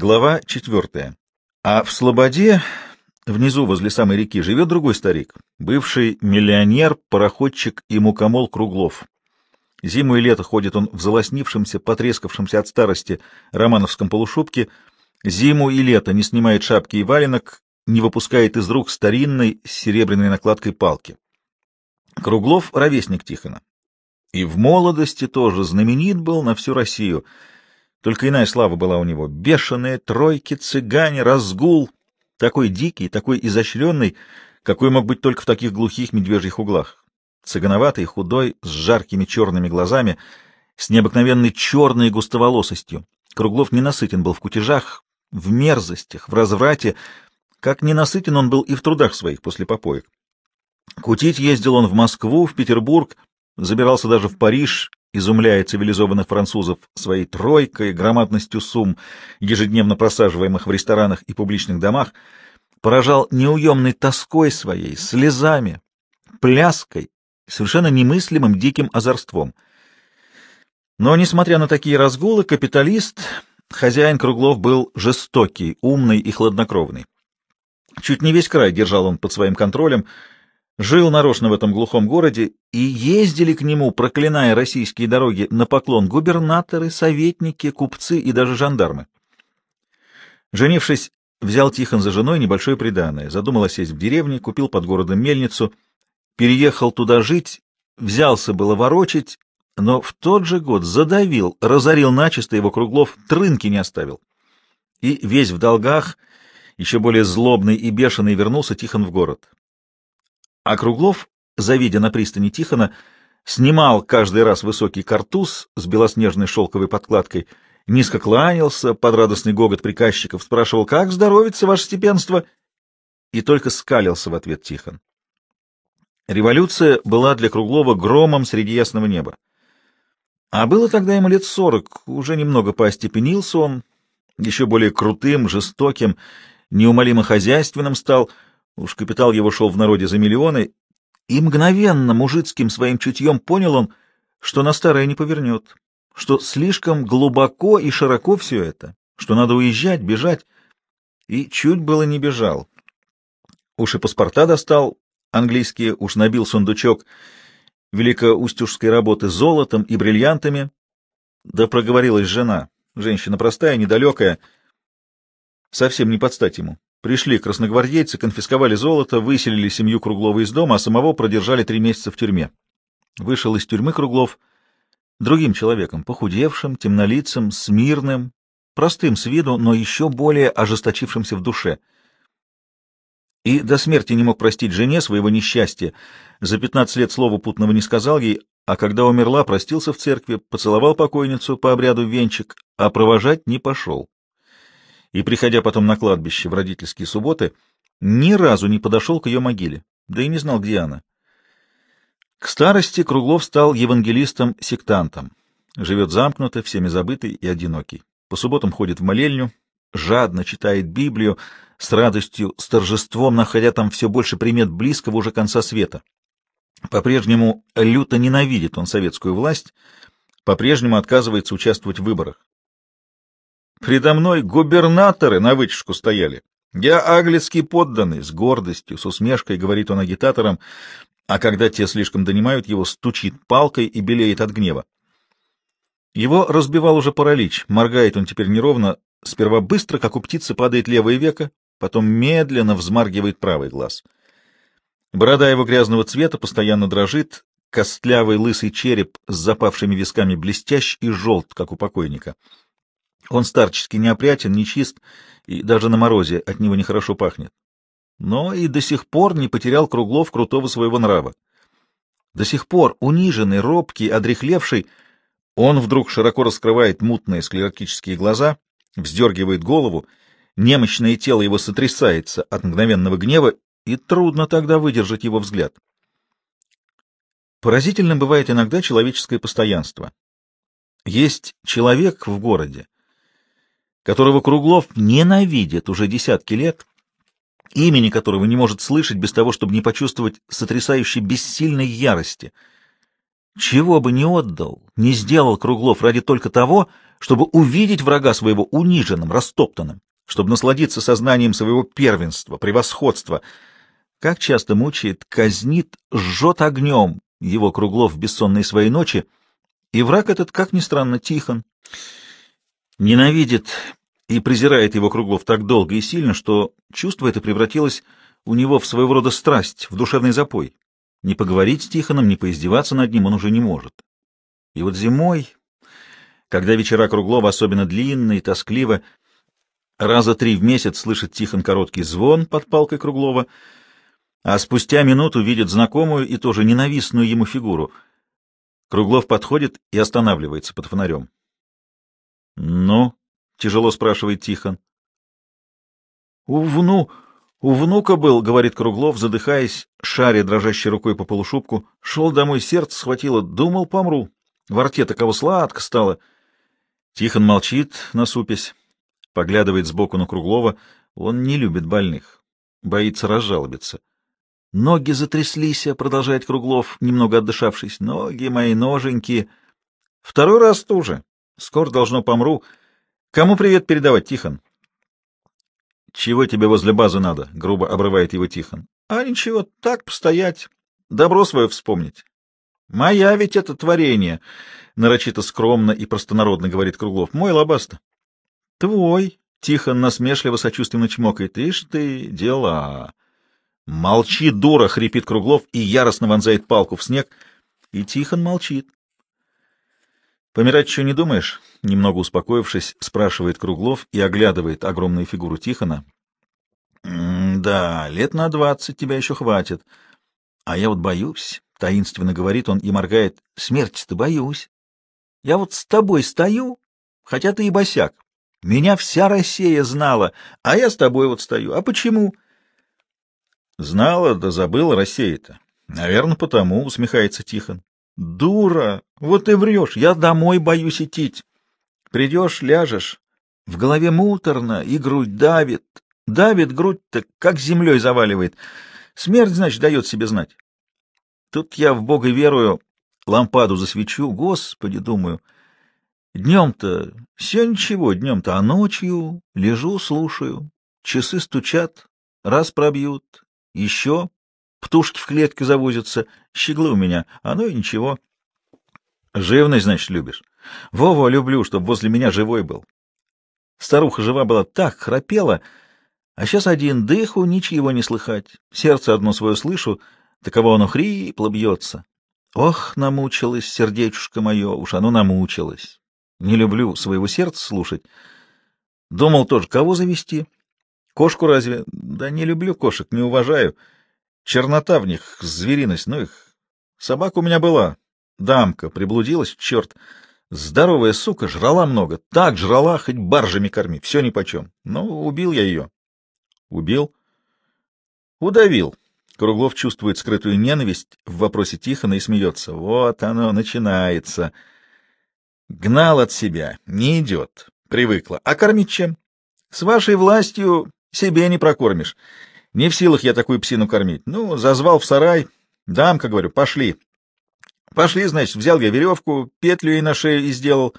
Глава четвертая. А в Слободе, внизу возле самой реки, живет другой старик, бывший миллионер, пароходчик и мукомол Круглов. Зиму и лето ходит он в залоснившемся, потрескавшемся от старости романовском полушубке, зиму и лето не снимает шапки и валенок, не выпускает из рук старинной с серебряной накладкой палки. Круглов — ровесник Тихона. И в молодости тоже знаменит был на всю Россию — только иная слава была у него. Бешеные тройки, цыгане, разгул. Такой дикий, такой изощренный, какой мог быть только в таких глухих медвежьих углах. Цыгановатый, худой, с жаркими черными глазами, с необыкновенной черной густоволосостью. Круглов ненасытен был в кутежах, в мерзостях, в разврате, как ненасытен он был и в трудах своих после попоек. Кутить ездил он в Москву, в Петербург, забирался даже в Париж изумляя цивилизованных французов своей тройкой, громадностью сумм, ежедневно просаживаемых в ресторанах и публичных домах, поражал неуемной тоской своей, слезами, пляской, совершенно немыслимым диким озорством. Но, несмотря на такие разгулы, капиталист, хозяин Круглов был жестокий, умный и хладнокровный. Чуть не весь край держал он под своим контролем, жил нарочно в этом глухом городе, и ездили к нему, проклиная российские дороги, на поклон губернаторы, советники, купцы и даже жандармы. Женившись, взял Тихон за женой небольшое приданое, задумал сесть в деревне, купил под городом мельницу, переехал туда жить, взялся было ворочить, но в тот же год задавил, разорил начисто его Круглов, трынки не оставил. И весь в долгах, еще более злобный и бешеный, вернулся Тихон в город. А Круглов, завидя на пристани Тихона, снимал каждый раз высокий картуз с белоснежной шелковой подкладкой, низко кланялся под радостный гогот приказчиков, спрашивал, как здоровится ваше степенство, и только скалился в ответ Тихон. Революция была для Круглова громом среди ясного неба. А было тогда ему лет сорок, уже немного поостепенился он, еще более крутым, жестоким, неумолимо хозяйственным стал — Уж капитал его шел в народе за миллионы, и мгновенно мужицким своим чутьем понял он, что на старое не повернет, что слишком глубоко и широко все это, что надо уезжать, бежать, и чуть было не бежал. Уж и паспорта достал, английские, уж набил сундучок великоустюжской работы золотом и бриллиантами, да проговорилась жена, женщина простая, недалекая, совсем не подстать ему. Пришли красногвардейцы, конфисковали золото, выселили семью Круглова из дома, а самого продержали три месяца в тюрьме. Вышел из тюрьмы Круглов другим человеком, похудевшим, темнолицым, смирным, простым с виду, но еще более ожесточившимся в душе. И до смерти не мог простить жене своего несчастья. За пятнадцать лет слова путного не сказал ей, а когда умерла, простился в церкви, поцеловал покойницу по обряду венчик, а провожать не пошел и, приходя потом на кладбище в родительские субботы, ни разу не подошел к ее могиле, да и не знал, где она. К старости Круглов стал евангелистом-сектантом. Живет замкнуто, всеми забытый и одинокий. По субботам ходит в молельню, жадно читает Библию, с радостью, с торжеством, находя там все больше примет близкого уже конца света. По-прежнему люто ненавидит он советскую власть, по-прежнему отказывается участвовать в выборах. Предо мной губернаторы на вытяжку стояли. Я аглицкий подданный, с гордостью, с усмешкой, говорит он агитаторам, а когда те слишком донимают его, стучит палкой и белеет от гнева. Его разбивал уже паралич, моргает он теперь неровно, сперва быстро, как у птицы, падает левое веко, потом медленно взмаргивает правый глаз. Борода его грязного цвета постоянно дрожит, костлявый лысый череп с запавшими висками блестящ и желт, как у покойника. Он старчески неопрятен, нечист, и даже на морозе от него нехорошо пахнет. Но и до сих пор не потерял Круглов крутого своего нрава. До сих пор униженный, робкий, одрехлевший, он вдруг широко раскрывает мутные склеротические глаза, вздергивает голову, немощное тело его сотрясается от мгновенного гнева, и трудно тогда выдержать его взгляд. Поразительным бывает иногда человеческое постоянство. Есть человек в городе, которого Круглов ненавидит уже десятки лет, имени которого не может слышать без того, чтобы не почувствовать сотрясающей бессильной ярости. Чего бы не отдал, не сделал Круглов ради только того, чтобы увидеть врага своего униженным, растоптанным, чтобы насладиться сознанием своего первенства, превосходства. Как часто мучает, казнит, жжет огнем его Круглов в бессонные свои ночи, и враг этот, как ни странно, Тихон. Ненавидит и презирает его Круглов так долго и сильно, что чувство это превратилось у него в своего рода страсть, в душевный запой. Не поговорить с Тихоном, не поиздеваться над ним он уже не может. И вот зимой, когда вечера Круглова особенно длинные, тоскливо, раза три в месяц слышит Тихон короткий звон под палкой Круглова, а спустя минуту видит знакомую и тоже ненавистную ему фигуру. Круглов подходит и останавливается под фонарем. — Ну? — тяжело спрашивает Тихон. — У вну... У внука был, — говорит Круглов, задыхаясь, шаря дрожащей рукой по полушубку. Шел домой, сердце схватило, думал, помру. В рте таково сладко стало. Тихон молчит, насупясь, поглядывает сбоку на Круглова. Он не любит больных, боится разжалобиться. Ноги затряслись, продолжает Круглов, немного отдышавшись. Ноги мои ноженьки. Второй раз тоже. Скоро должно помру. Кому привет передавать, Тихон? Чего тебе возле базы надо? грубо обрывает его Тихон. А ничего, так постоять, добро свое вспомнить. Моя ведь это творение, нарочито скромно и простонародно говорит Круглов. Мой лобаста. Твой, Тихон насмешливо сочувственно чмокает. Ишь ты, дела. Молчи, дура, хрипит Круглов и яростно вонзает палку в снег. И Тихон молчит. «Помирать еще не думаешь?» — немного успокоившись, спрашивает Круглов и оглядывает огромную фигуру Тихона. «Да, лет на двадцать тебя еще хватит. А я вот боюсь», — таинственно говорит он и моргает. «Смерти-то боюсь. Я вот с тобой стою, хотя ты и босяк. Меня вся Россия знала, а я с тобой вот стою. А почему?» «Знала, да забыла Россия-то. Наверное, потому», — усмехается Тихон. Дура! Вот ты врешь, я домой боюсь идти. Придешь, ляжешь, в голове муторно, и грудь давит. Давит грудь-то, как землей заваливает. Смерть, значит, дает себе знать. Тут я в Бога верую, лампаду засвечу, Господи, думаю. Днем-то все ничего, днем-то, а ночью лежу, слушаю. Часы стучат, раз пробьют, еще Птушки в клетке завозятся, щеглы у меня, ну и ничего. Живность, значит, любишь? Вова, люблю, чтобы возле меня живой был. Старуха жива была так, храпела, а сейчас один дыху, ничего не слыхать. Сердце одно свое слышу, таково оно хрипло бьется. Ох, намучилась сердечушка мое, уж оно намучилось. Не люблю своего сердца слушать. Думал тоже, кого завести? Кошку разве? Да не люблю кошек, не уважаю. Чернота в них, звериность, ну их. Собака у меня была. Дамка, приблудилась, черт. Здоровая сука, жрала много. Так жрала, хоть баржами корми, все нипочем. Ну, убил я ее. Убил? Удавил. Круглов чувствует скрытую ненависть в вопросе Тихона и смеется. Вот оно начинается. Гнал от себя, не идет, привыкла. А кормить чем? С вашей властью себе не прокормишь. Не в силах я такую псину кормить. Ну, зазвал в сарай. Дамка, говорю, пошли. Пошли, значит, взял я веревку, петлю ей на шею и сделал.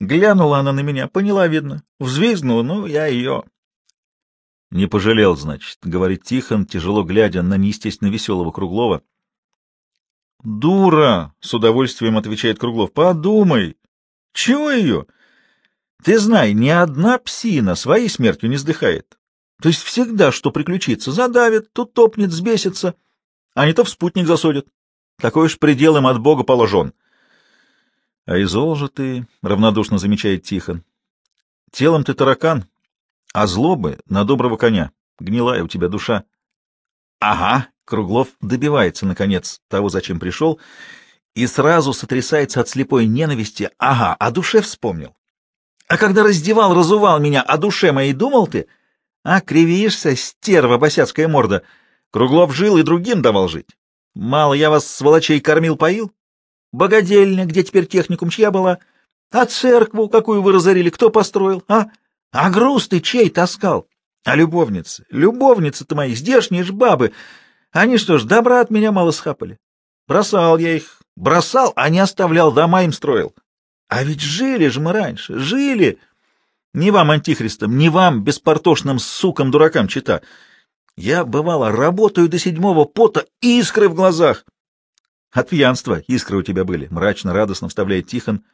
Глянула она на меня, поняла, видно. Взвизгнула, ну, я ее... Не пожалел, значит, — говорит Тихон, тяжело глядя на неестественно веселого Круглова. «Дура!» — с удовольствием отвечает Круглов. «Подумай! Чего ее? Ты знай, ни одна псина своей смертью не сдыхает. То есть всегда, что приключится, задавит, тут топнет, взбесится, а не то в спутник засудит. Такой уж предел им от Бога положен. — А и зол же ты, — равнодушно замечает Тихон. — Телом ты таракан, а злобы на доброго коня. Гнилая у тебя душа. — Ага, — Круглов добивается, наконец, того, зачем пришел, и сразу сотрясается от слепой ненависти. Ага, о душе вспомнил. А когда раздевал, разувал меня, о душе моей думал ты? — а, кривишься, стерва, босяцкая морда. Круглов жил и другим давал жить. Мало я вас, сволочей, кормил-поил? Богодельня, где теперь техникум, чья была? А церкву, какую вы разорили, кто построил, а? А груз ты чей таскал? А любовницы? Любовницы-то мои, здешние ж бабы. Они что ж, добра от меня мало схапали? Бросал я их, Бросал, а не оставлял, дома им строил. А ведь жили же мы раньше, жили. Не вам, антихристам, не вам, беспортошным сукам-дуракам, чита. Я, бывало, работаю до седьмого пота, искры в глазах. От пьянства искры у тебя были, мрачно, радостно вставляет Тихон.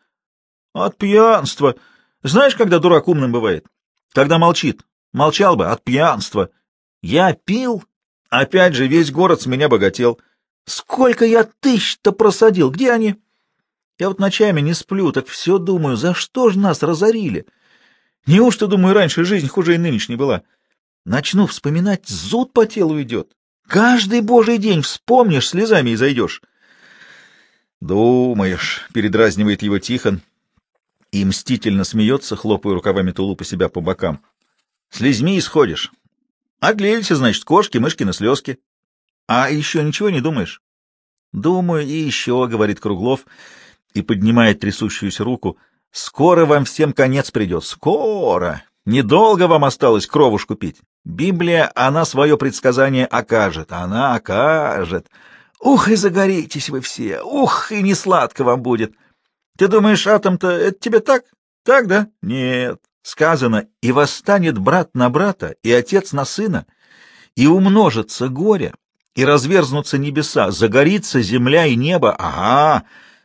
От пьянства. Знаешь, когда дурак умным бывает? Когда молчит. Молчал бы, от пьянства. Я пил, опять же, весь город с меня богател. Сколько я тысяч-то просадил, где они? Я вот ночами не сплю, так все думаю, за что ж нас разорили? Неужто, думаю, раньше жизнь хуже и нынешней была? Начну вспоминать, зуд по телу идет. Каждый божий день вспомнишь, слезами и зайдешь. Думаешь, передразнивает его Тихон и мстительно смеется, хлопая рукавами тулупа себя по бокам. Слезьми исходишь. Оклеились, значит, кошки, мышки на слезки. А еще ничего не думаешь? Думаю, и еще, — говорит Круглов, и поднимает трясущуюся руку. Скоро вам всем конец придет. Скоро. Недолго вам осталось кровушку пить. Библия, она свое предсказание окажет. Она окажет. Ух, и загоритесь вы все. Ух, и не сладко вам будет. Ты думаешь, атом-то это тебе так? Так, да? Нет. Сказано, и восстанет брат на брата, и отец на сына, и умножится горе, и разверзнутся небеса, загорится земля и небо. Ага,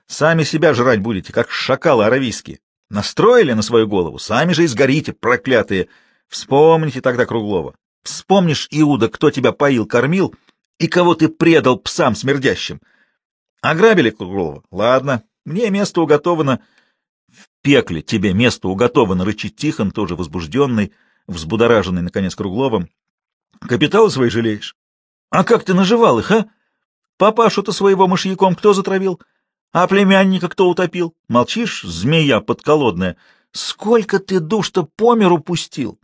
сами себя жрать будете, как шакалы аравийские. Настроили на свою голову, сами же и сгорите, проклятые. Вспомните тогда Круглова. Вспомнишь, Иуда, кто тебя поил, кормил, и кого ты предал псам смердящим. Ограбили Круглова? Ладно, мне место уготовано. В пекле тебе место уготовано, рычит Тихон, тоже возбужденный, взбудораженный, наконец, Кругловым. Капиталы свои жалеешь? А как ты наживал их, а? Папашу-то своего мышьяком кто затравил? А племянника кто утопил? Молчишь, змея подколодная? Сколько ты душ-то по миру пустил?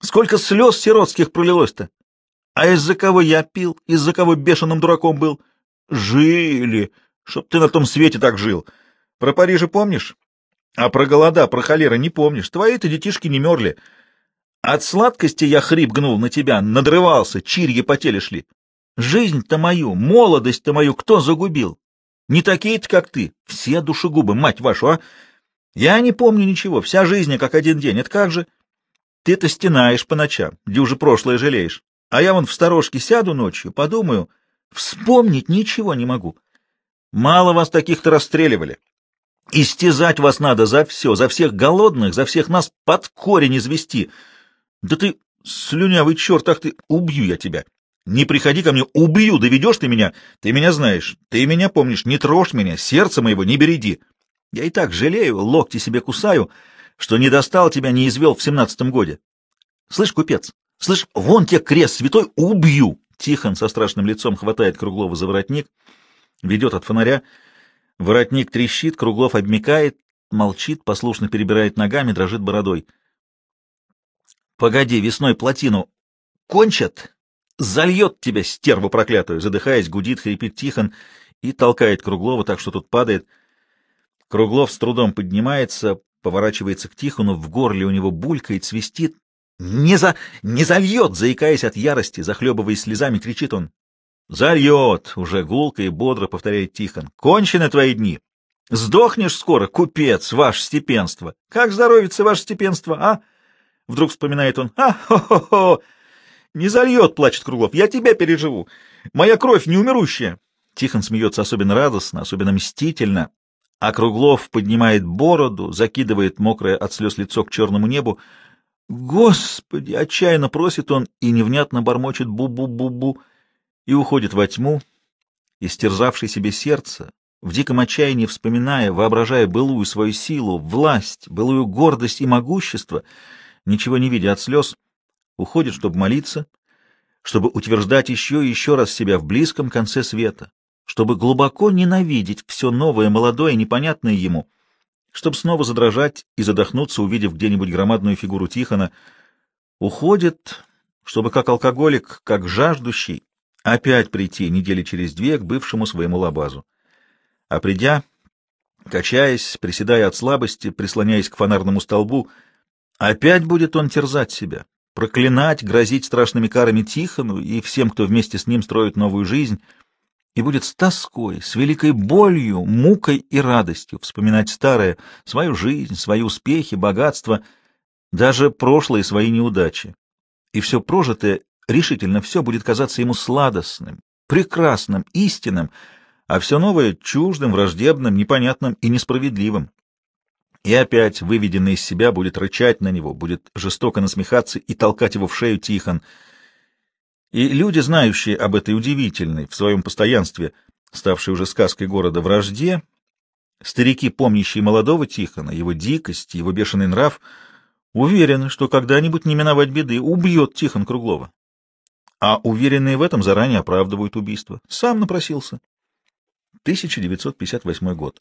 Сколько слез сиротских пролилось-то? А из-за кого я пил? Из-за кого бешеным дураком был? Жили, чтоб ты на том свете так жил. Про Парижа помнишь? А про голода, про холеры не помнишь. Твои-то детишки не мерли. От сладкости я хрип гнул на тебя, надрывался, чирьи по теле шли. Жизнь-то мою, молодость-то мою кто загубил? Не такие-то, как ты. Все душегубы, мать вашу, а? Я не помню ничего, вся жизнь как один день. Это как же? Ты-то стенаешь по ночам, где уже прошлое жалеешь. А я вон в сторожке сяду ночью, подумаю, вспомнить ничего не могу. Мало вас таких-то расстреливали. Истязать вас надо за все, за всех голодных, за всех нас под корень извести. Да ты, слюнявый черт, ах ты, убью я тебя. Не приходи ко мне, убью, доведешь ты меня. Ты меня знаешь, ты меня помнишь, не трожь меня, сердце моего не береди. Я и так жалею, локти себе кусаю, что не достал тебя, не извел в семнадцатом годе. Слышь, купец, слышь, вон те крест святой, убью. Тихон со страшным лицом хватает Круглова за воротник, ведет от фонаря, Воротник трещит, Круглов обмекает, молчит, послушно перебирает ногами, дрожит бородой. — Погоди, весной плотину кончат, зальет тебя, стерву проклятую! Задыхаясь, гудит, хрипит Тихон и толкает Круглова так, что тут падает. Круглов с трудом поднимается, поворачивается к Тихону, в горле у него булькает, свистит. «Не за... не зальет!» — заикаясь от ярости, захлебываясь слезами, кричит он. Зальет, уже гулко и бодро повторяет Тихон. Кончены твои дни. Сдохнешь скоро, купец, ваше степенство. Как здоровится ваше степенство, а? Вдруг вспоминает он. А, хо-хо-хо! Не зальет, плачет Круглов. Я тебя переживу. Моя кровь неумерущая. Тихон смеется особенно радостно, особенно мстительно. А Круглов поднимает бороду, закидывает мокрое от слез лицо к черному небу. Господи! Отчаянно просит он и невнятно бормочет бу-бу-бу-бу и уходит во тьму, истерзавший себе сердце, в диком отчаянии вспоминая, воображая былую свою силу, власть, былую гордость и могущество, ничего не видя от слез, уходит, чтобы молиться, чтобы утверждать еще и еще раз себя в близком конце света, чтобы глубоко ненавидеть все новое, молодое, непонятное ему, чтобы снова задрожать и задохнуться, увидев где-нибудь громадную фигуру Тихона, уходит, чтобы как алкоголик, как жаждущий, опять прийти недели через две к бывшему своему лабазу. А придя, качаясь, приседая от слабости, прислоняясь к фонарному столбу, опять будет он терзать себя, проклинать, грозить страшными карами Тихону и всем, кто вместе с ним строит новую жизнь, и будет с тоской, с великой болью, мукой и радостью вспоминать старое, свою жизнь, свои успехи, богатства, даже прошлые свои неудачи. И все прожитое, решительно все будет казаться ему сладостным, прекрасным, истинным, а все новое — чуждым, враждебным, непонятным и несправедливым. И опять, выведенный из себя, будет рычать на него, будет жестоко насмехаться и толкать его в шею Тихон — и люди, знающие об этой удивительной в своем постоянстве, ставшей уже сказкой города, вражде, старики, помнящие молодого Тихона, его дикость, его бешеный нрав, уверены, что когда-нибудь не миновать беды, убьет Тихон Круглова. А уверенные в этом заранее оправдывают убийство. Сам напросился. 1958 год.